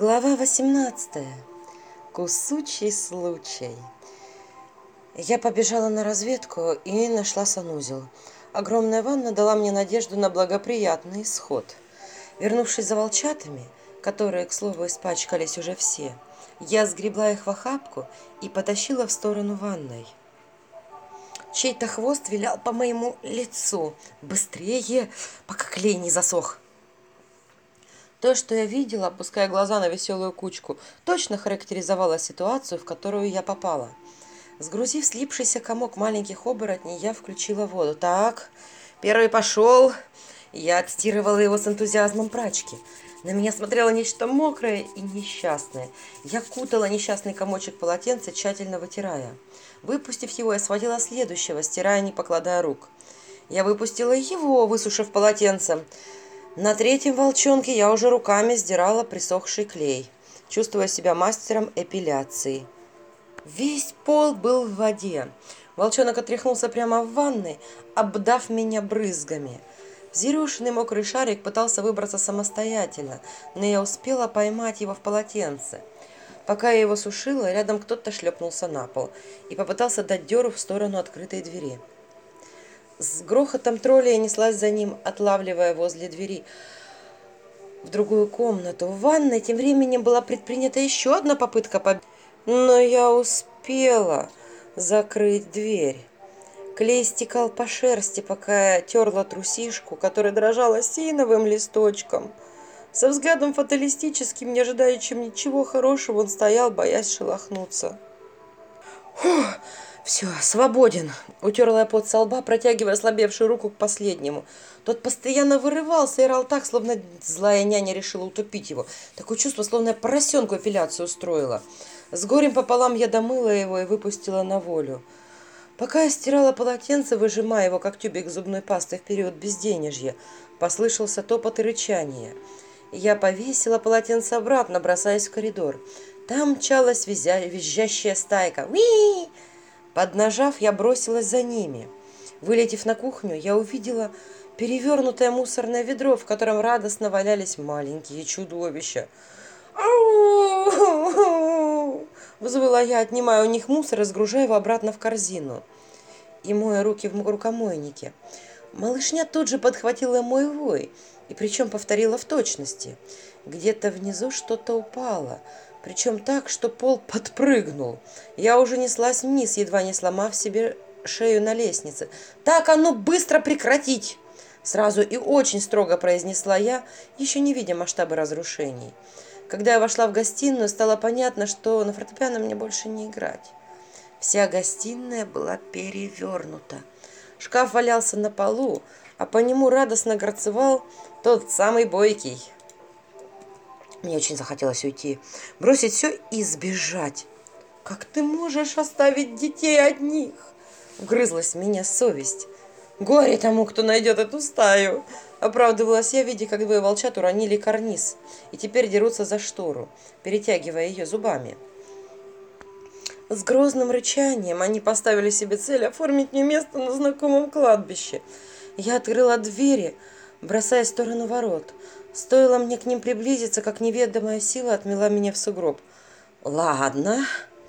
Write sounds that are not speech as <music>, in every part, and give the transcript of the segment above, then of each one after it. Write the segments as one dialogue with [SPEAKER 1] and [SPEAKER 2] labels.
[SPEAKER 1] Глава 18. Кусучий случай. Я побежала на разведку и нашла санузел. Огромная ванна дала мне надежду на благоприятный исход. Вернувшись за волчатами, которые, к слову, испачкались уже все, я сгребла их в охапку и потащила в сторону ванной. Чей-то хвост вилял по моему лицу. Быстрее, пока клей не засох. То, что я видела, опуская глаза на веселую кучку, точно характеризовало ситуацию, в которую я попала. Сгрузив слипшийся комок маленьких оборотней, я включила воду. Так, первый пошел. Я отстирывала его с энтузиазмом прачки. На меня смотрело нечто мокрое и несчастное. Я кутала несчастный комочек полотенца, тщательно вытирая. Выпустив его, я сводила следующего, стирая, не покладая рук. Я выпустила его, высушив полотенце. На третьем волчонке я уже руками сдирала присохший клей, чувствуя себя мастером эпиляции. Весь пол был в воде. Волчонок отряхнулся прямо в ванной, обдав меня брызгами. Взъерошенный мокрый шарик пытался выбраться самостоятельно, но я успела поймать его в полотенце. Пока я его сушила, рядом кто-то шлепнулся на пол и попытался дать деру в сторону открытой двери. С грохотом тролля я неслась за ним, отлавливая возле двери в другую комнату. В ванной тем временем была предпринята еще одна попытка побега. Но я успела закрыть дверь. Клей стекал по шерсти, пока я терла трусишку, которая дрожала синовым листочком. Со взглядом фаталистическим, не ожидающим ничего хорошего, он стоял, боясь шелохнуться. Фух! «Все, свободен!» – утерла я пот со лба, протягивая ослабевшую руку к последнему. Тот постоянно вырывался и рал так, словно злая няня решила утопить его. Такое чувство, словно я поросенку эпиляцию устроила. С горем пополам я домыла его и выпустила на волю. Пока я стирала полотенце, выжимая его, как тюбик зубной пасты в период безденежья, послышался топот и рычание. Я повесила полотенце обратно, бросаясь в коридор. Там мчалась визжащая стайка. «Уи!» Поднажав, я бросилась за ними. Вылетев на кухню, я увидела перевернутое мусорное ведро, в котором радостно валялись маленькие чудовища. «Ау!» Взвыла я, отнимая у них мусор, разгружая его обратно в корзину. И моя руки в рукомойнике. Малышня тут же подхватила мой вой, и причем повторила в точности. Где-то внизу что-то упало – причем так, что пол подпрыгнул. Я уже неслась вниз, едва не сломав себе шею на лестнице. «Так, а ну быстро прекратить!» Сразу и очень строго произнесла я, еще не видя масштаба разрушений. Когда я вошла в гостиную, стало понятно, что на фортепиано мне больше не играть. Вся гостиная была перевернута. Шкаф валялся на полу, а по нему радостно горцевал тот самый бойкий. Мне очень захотелось уйти, бросить все и сбежать. «Как ты можешь оставить детей одних?» Вгрызлась в меня совесть. «Горе тому, кто найдет эту стаю!» Оправдывалась я, видя, как двое волчат уронили карниз и теперь дерутся за штору, перетягивая ее зубами. С грозным рычанием они поставили себе цель оформить мне место на знакомом кладбище. Я открыла двери, бросая в сторону ворот. Стоило мне к ним приблизиться, как неведомая сила отмела меня в сугроб. «Ладно»,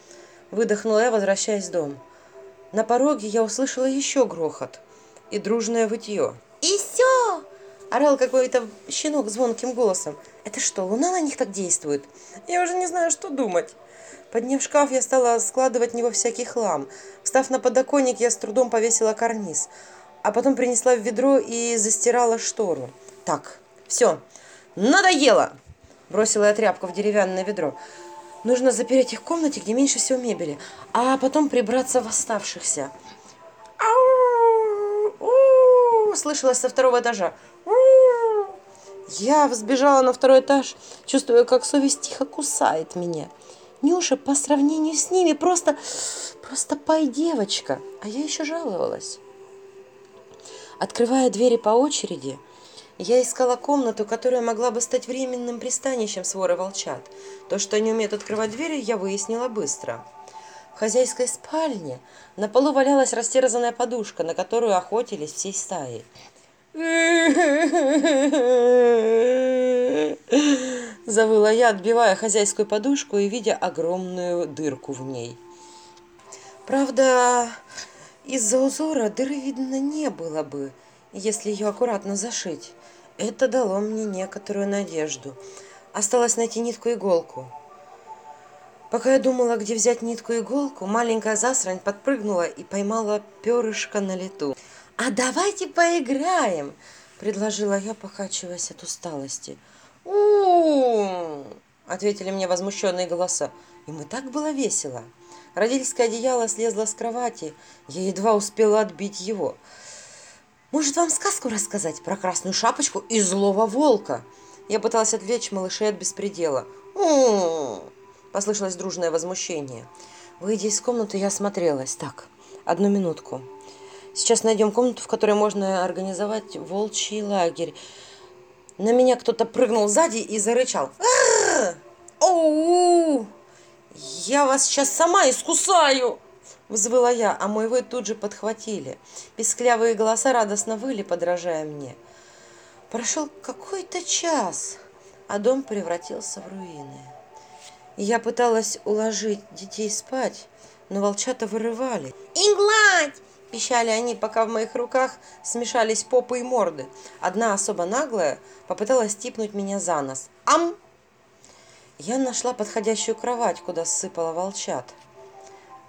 [SPEAKER 1] — выдохнула я, возвращаясь в дом. На пороге я услышала еще грохот и дружное вытье. «И все!» — орал какой-то щенок звонким голосом. «Это что, луна на них так действует?» Я уже не знаю, что думать. Подняв шкаф, я стала складывать в него всякий хлам. Встав на подоконник, я с трудом повесила карниз, а потом принесла в ведро и застирала штору. Так, все, Надоело!» Бросила я тряпку в деревянное ведро. Нужно запереть их в комнате, где меньше всего мебели, а потом прибраться в оставшихся. «Ау! Слышалось со второго этажа. Я взбежала на второй этаж, чувствуя, как совесть тихо кусает меня. Нюша по сравнению с ними просто, просто пой девочка, а я еще жаловалась. Открывая двери по очереди, я искала комнату, которая могла бы стать временным пристанищем своры волчат. То, что они умеют открывать двери, я выяснила быстро. В хозяйской спальне на полу валялась растерзанная подушка, на которую охотились всей стаи. Завыла я, отбивая хозяйскую подушку и видя огромную дырку в ней. Правда, из-за узора дыры видно не было бы, если ее аккуратно зашить. Это дало мне некоторую надежду. Осталось найти нитку и иголку. Пока я думала, где взять нитку и иголку, маленькая засрань подпрыгнула и поймала перышко на лету. «А давайте поиграем!» – предложила я, покачиваясь от усталости. у ответили мне возмущенные голоса. Им и так было весело. Родительское одеяло слезло с кровати. Я едва успела отбить его. «Может, вам сказку рассказать про красную шапочку и злого волка?» Я пыталась отвлечь малышей от беспредела. у послышалось дружное возмущение. Выйдя из комнаты, я осмотрелась. Так, одну минутку. Сейчас найдем комнату, в которой можно организовать волчий лагерь. На меня кто-то прыгнул сзади и зарычал. Оу! Я вас сейчас сама искусаю! Взвыла я, а мой вой тут же подхватили. Песклявые голоса радостно выли, подражая мне. Прошел какой-то час, а дом превратился в руины. Я пыталась уложить детей спать, но волчата вырывали. «Инглать!» – пищали они, пока в моих руках смешались попы и морды. Одна особо наглая попыталась типнуть меня за нос. «Ам!» Я нашла подходящую кровать, куда сыпала волчат.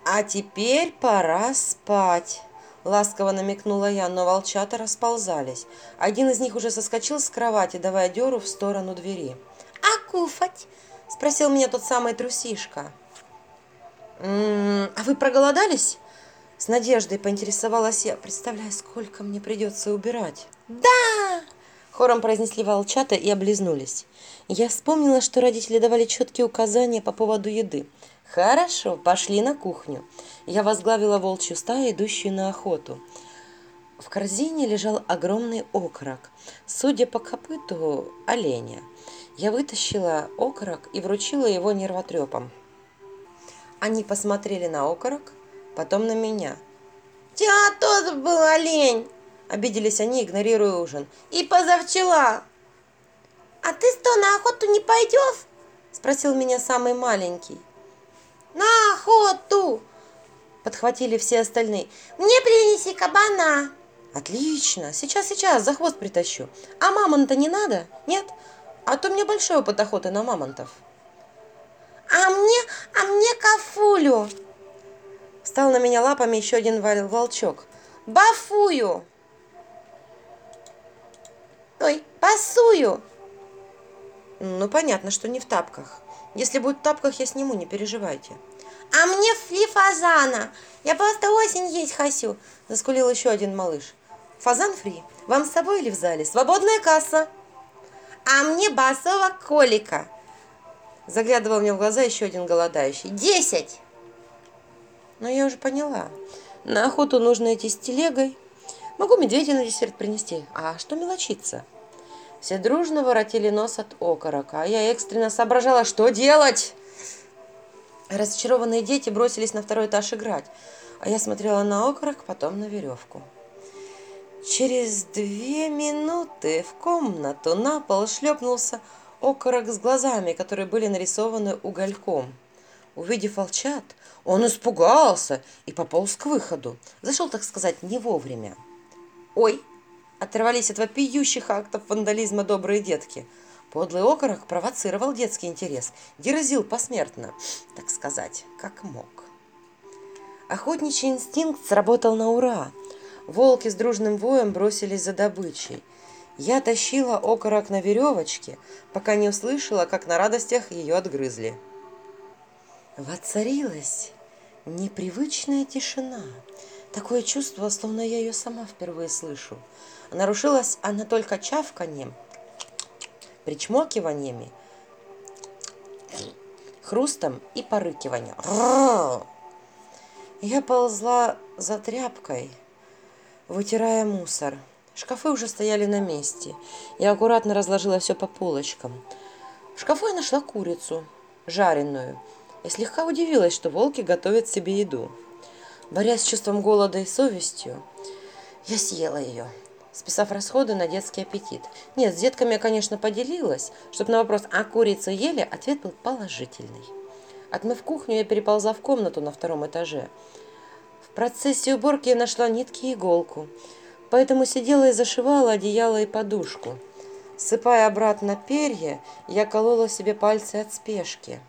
[SPEAKER 1] «А теперь пора спать!» Ласково намекнула я, но волчата расползались. Один из них уже соскочил с кровати, давая деру в сторону двери. «А куфать?» Спросил меня тот самый трусишка. «М-м, «А вы проголодались?» С надеждой поинтересовалась я, представляя, сколько мне придется убирать. «Да!» Хором произнесли волчата и облизнулись. Я вспомнила, что родители давали четкие указания по поводу еды. «Хорошо, пошли на кухню». Я возглавила волчью стаю, идущую на охоту. В корзине лежал огромный окорок, судя по копыту, оленя. Я вытащила окорок и вручила его нервотрепам. Они посмотрели на окорок, потом на меня. «Тебя тоже был олень!» Обиделись они, игнорируя ужин. «И позавчера!» «А ты что, на охоту не пойдешь?» Спросил меня самый маленький. «На охоту!» Подхватили все остальные. «Мне принеси кабана!» «Отлично! Сейчас, сейчас, за хвост притащу. А мамонта не надо? Нет? А то мне большой опыт охоты на мамонтов. А мне, а мне кафулю. Встал на меня лапами еще один волчок. Бафую. Ой, пасую. Ну, понятно, что не в тапках. Если будет в тапках, я сниму, не переживайте. А мне фли фазана. Я просто осень есть хочу, заскулил еще один малыш. Фазан фри. Вам с собой или в зале? Свободная касса а мне басового колика. Заглядывал мне в глаза еще один голодающий. Десять! Но я уже поняла. На охоту нужно идти с телегой. Могу медведя на десерт принести. А что мелочиться? Все дружно воротили нос от окорока, а я экстренно соображала, что делать. Разочарованные дети бросились на второй этаж играть, а я смотрела на окорок, потом на веревку. Через две минуты в комнату на пол шлепнулся окорок с глазами, которые были нарисованы угольком. Увидев волчат, он испугался и пополз к выходу. Зашел, так сказать, не вовремя. «Ой!» – оторвались от вопиющих актов вандализма добрые детки. Подлый окорок провоцировал детский интерес, дерзил посмертно, так сказать, как мог. Охотничий инстинкт сработал на ура – Волки с дружным воем бросились за добычей. Я тащила окорок на веревочке, пока не услышала, как на радостях ее отгрызли. Воцарилась непривычная тишина. Такое чувство, словно я ее сама впервые слышу. Нарушилась она только чавканьем, причмокиваниями, хрустом и порыкиванием. Я ползла за тряпкой – вытирая мусор. Шкафы уже стояли на месте. Я аккуратно разложила все по полочкам. В шкафу я нашла курицу, жареную, и слегка удивилась, что волки готовят себе еду. Борясь с чувством голода и совестью, я съела ее. Списав расходы на детский аппетит. Нет, с детками я, конечно, поделилась, чтобы на вопрос «А курицу ели?» ответ был положительный. Отмыв кухню, я переползла в комнату на втором этаже. В процессе уборки я нашла нитки и иголку, поэтому сидела и зашивала одеяло и подушку. Сыпая обратно перья, я колола себе пальцы от спешки.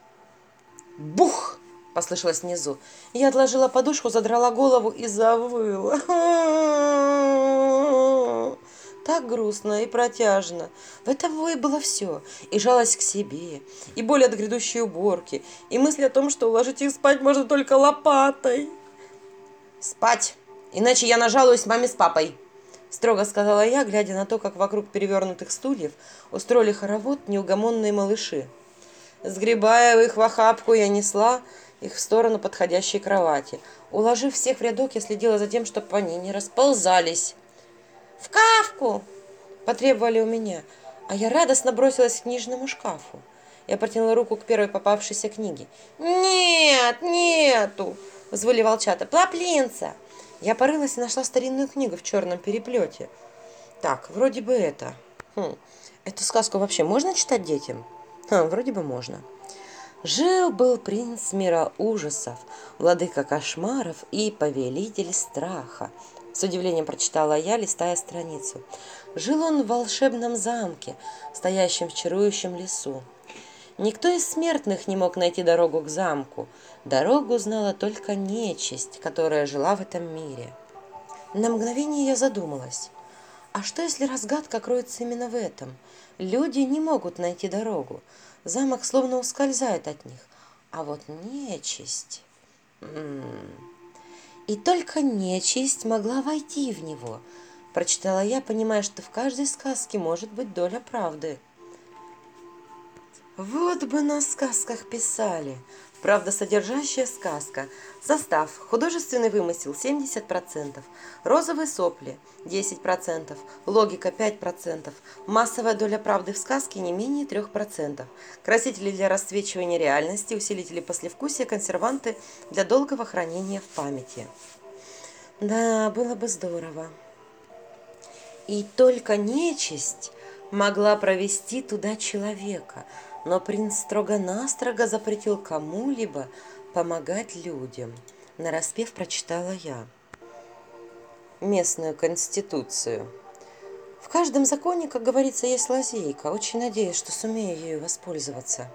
[SPEAKER 1] «Бух!» – послышалось внизу. Я отложила подушку, задрала голову и завыла. <laughs> Так грустно и протяжно. В этом и было все. И жалость к себе, и боль от грядущей уборки, и мысль о том, что уложить их спать можно только лопатой. «Спать! Иначе я нажалуюсь маме с папой!» Строго сказала я, глядя на то, как вокруг перевернутых стульев устроили хоровод неугомонные малыши. Сгребая их в охапку, я несла их в сторону подходящей кровати. Уложив всех в рядок, я следила за тем, чтобы они не расползались. «В кавку!» – потребовали у меня, а я радостно бросилась к книжному шкафу. Я протянула руку к первой попавшейся книге. «Нет, нету!» – взвыли волчата. «Плаплинца!» Я порылась и нашла старинную книгу в черном переплете. Так, вроде бы это. Хм, эту сказку вообще можно читать детям? Хм, вроде бы можно. Жил-был принц мира ужасов, владыка кошмаров и повелитель страха. С удивлением прочитала я, листая страницу. Жил он в волшебном замке, стоящем в чарующем лесу. Никто из смертных не мог найти дорогу к замку. Дорогу знала только нечисть, которая жила в этом мире. На мгновение я задумалась. А что, если разгадка кроется именно в этом? Люди не могут найти дорогу. Замок словно ускользает от них. А вот нечисть... М -м -м. И только нечисть могла войти в него, прочитала я, понимая, что в каждой сказке может быть доля правды. Вот бы на сказках писали. Правда, содержащая сказка. Состав. Художественный вымысел 70%. Розовые сопли 10%. Логика 5%. Массовая доля правды в сказке не менее 3%. Красители для расцвечивания реальности, усилители послевкусия, консерванты для долгого хранения в памяти. Да, было бы здорово. И только нечисть могла провести туда человека – но принц строго-настрого запретил кому-либо помогать людям. Нараспев прочитала я. Местную конституцию. В каждом законе, как говорится, есть лазейка. Очень надеюсь, что сумею ею воспользоваться.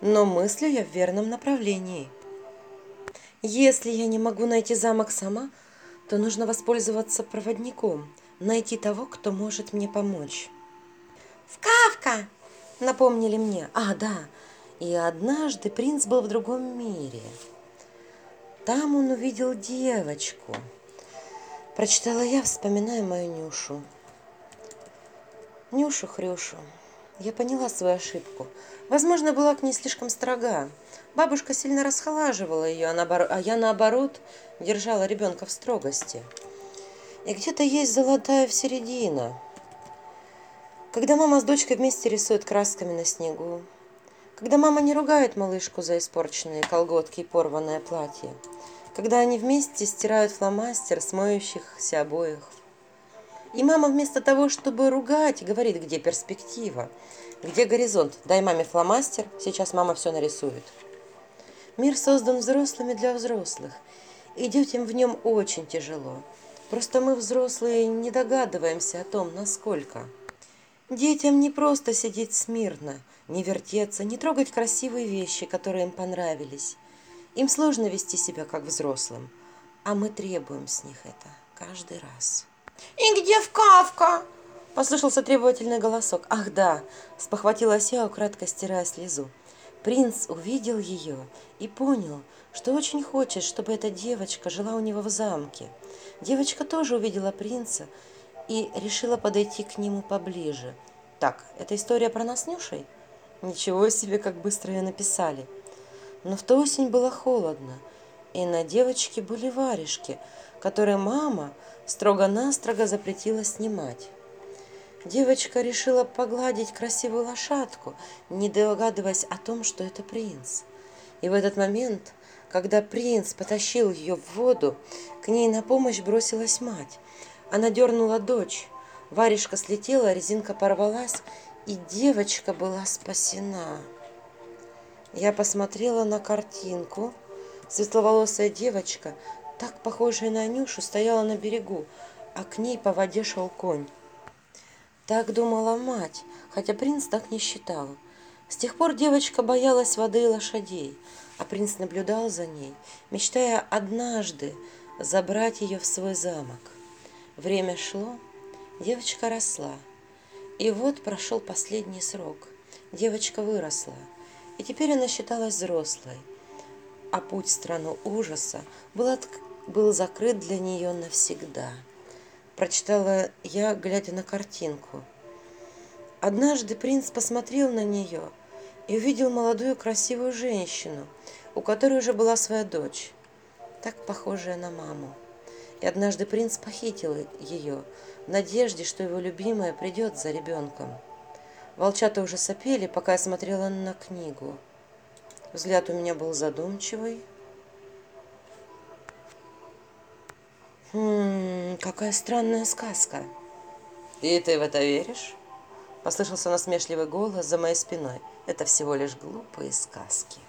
[SPEAKER 1] Но мыслю я в верном направлении. Если я не могу найти замок сама, то нужно воспользоваться проводником, найти того, кто может мне помочь. «Скавка!» Напомнили мне. А, да, и однажды принц был в другом мире. Там он увидел девочку. Прочитала я, вспоминая мою Нюшу. Нюшу-хрюшу. Я поняла свою ошибку. Возможно, была к ней слишком строга. Бабушка сильно расхолаживала ее, а я, наоборот, держала ребенка в строгости. И где-то есть золотая середина – когда мама с дочкой вместе рисуют красками на снегу. Когда мама не ругает малышку за испорченные колготки и порванное платье. Когда они вместе стирают фломастер с моющихся обоих. И мама вместо того, чтобы ругать, говорит, где перспектива, где горизонт. Дай маме фломастер, сейчас мама все нарисует. Мир создан взрослыми для взрослых, и детям в нем очень тяжело. Просто мы, взрослые, не догадываемся о том, насколько. Детям не просто сидеть смирно, не вертеться, не трогать красивые вещи, которые им понравились. Им сложно вести себя как взрослым, а мы требуем с них это каждый раз. «И где в Кавка?» – послышался требовательный голосок. «Ах да!» – спохватилась я, украдко стирая слезу. Принц увидел ее и понял, что очень хочет, чтобы эта девочка жила у него в замке. Девочка тоже увидела принца и решила подойти к нему поближе. Так, это история про нас Нюшей? Ничего себе, как быстро ее написали. Но в ту осень было холодно, и на девочке были варежки, которые мама строго-настрого запретила снимать. Девочка решила погладить красивую лошадку, не догадываясь о том, что это принц. И в этот момент, когда принц потащил ее в воду, к ней на помощь бросилась мать. Она дернула дочь, Варежка слетела, резинка порвалась, и девочка была спасена. Я посмотрела на картинку. Светловолосая девочка, так похожая на Нюшу, стояла на берегу, а к ней по воде шел конь. Так думала мать, хотя принц так не считал. С тех пор девочка боялась воды и лошадей, а принц наблюдал за ней, мечтая однажды забрать ее в свой замок. Время шло, девочка росла, и вот прошел последний срок. Девочка выросла, и теперь она считалась взрослой, а путь в страну ужаса был, от... был закрыт для нее навсегда. Прочитала я, глядя на картинку. Однажды принц посмотрел на нее и увидел молодую красивую женщину, у которой уже была своя дочь, так похожая на маму. И однажды принц похитил ее в надежде, что его любимая придет за ребенком. Волчата уже сопели, пока я смотрела на книгу. Взгляд у меня был задумчивый. Хм, какая странная сказка. И ты в это веришь? Послышался насмешливый голос за моей спиной. Это всего лишь глупые сказки.